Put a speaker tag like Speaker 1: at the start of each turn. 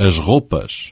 Speaker 1: as roupas.